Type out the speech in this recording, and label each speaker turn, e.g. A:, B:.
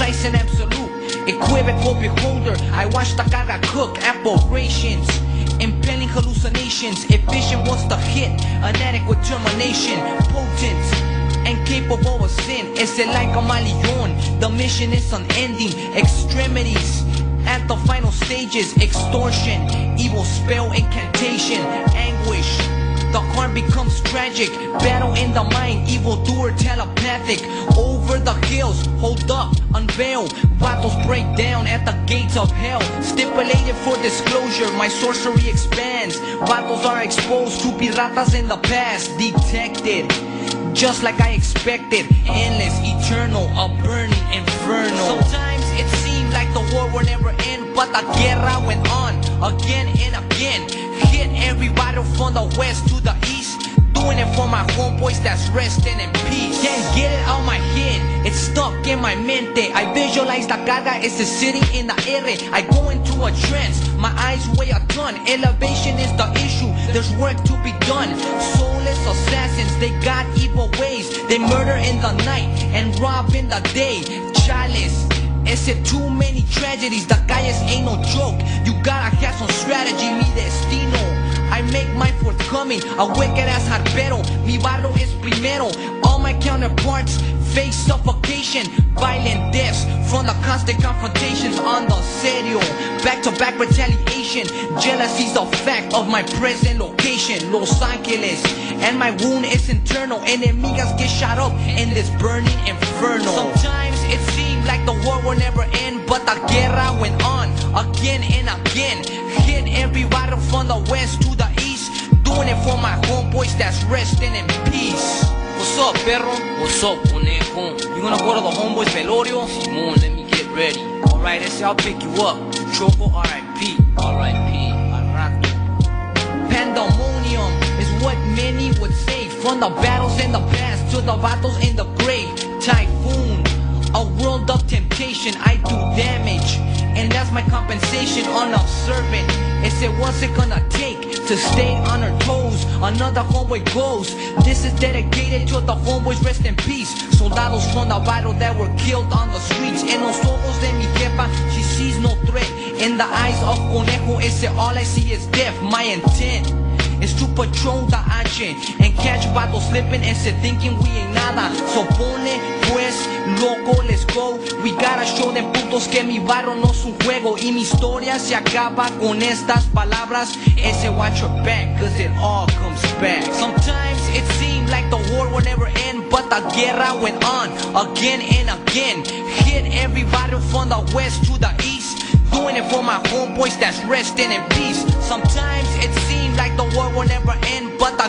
A: precise and absolute. Equivocal beholder, I watch the carga cook aberrations. Impelling hallucinations, efficient once the hit, an adequate termination, potent and capable of sin. It's like a malion. The mission is unending. Extremities at the final stages. Extortion, evil spell, incantation, anguish. The harm becomes tragic. Battle in the mind, evil doer telepathic. Over the hills, hold up, unveil. Battles break down at the gates of hell. Stipulated for disclosure, my sorcery expands. Battles are exposed to piratas in the past. Detected. Just like I expected, endless, eternal, a burning inferno. Sometimes it seemed like the war will never end, but the guerra went on again and again. Hit every battle from the west to the east. Doing it for my homeboys that's resting in peace. Can't get it out my head, it's stuck in my mente. I visualize the carga is city in the air. I go into a trance, my eyes weigh a ton. Elevation is the issue, there's work to be done. Soulless assassins, they got evil ways. They murder in the night and rob in the day. Chalice. Is too many tragedies? The calles ain't no joke. You gotta have some strategy, mi destino. I make my forthcoming, a wicked ass harpero. Mi barro es primero. All my counterparts face suffocation, violent deaths from the constant confrontations on the serio. Back to back retaliation, jealousy's a fact of my present location, Los Angeles. And my wound is internal. Enemigas get shot up in this burning inferno. The guerra went on again and again. Hit every battle from the west to the east. Doing it for my homeboys that's resting in peace. What's up, perro?
B: What's up, conejo?
A: You gonna go to the homeboys velorio?
B: Simon, let me get ready.
A: Alright, ese I'll pick you up. Choco RIP.
B: R.I.P.
A: Pandemonium is what many would say. From the battles in the past to the battles in the grave. Typhoon, a world of temptation. I do damage, and that's my compensation. Unobservant, is it said, what's it gonna take to stay on her toes? Another homeboy goes. This is dedicated to the homeboys. Rest in peace. Soldados from the battle that were killed on the streets. En los ojos de mi jefa, she sees no threat. In the eyes of Conejo, ese all I see is death. My intent is to patrol the action and catch battles slipping and se thinking we ain't nada. So pone pues loco, let's go. We gotta show them putos que mi barro no es un juego y mi historia se acaba con estas palabras. Ese watch your back, cause it all comes back. Sometimes it seemed like the war will never end, but the guerra went on again and again. Hit every battle from the west to the east. For my homeboys that's resting in peace. Sometimes it seemed like the war will never end, but the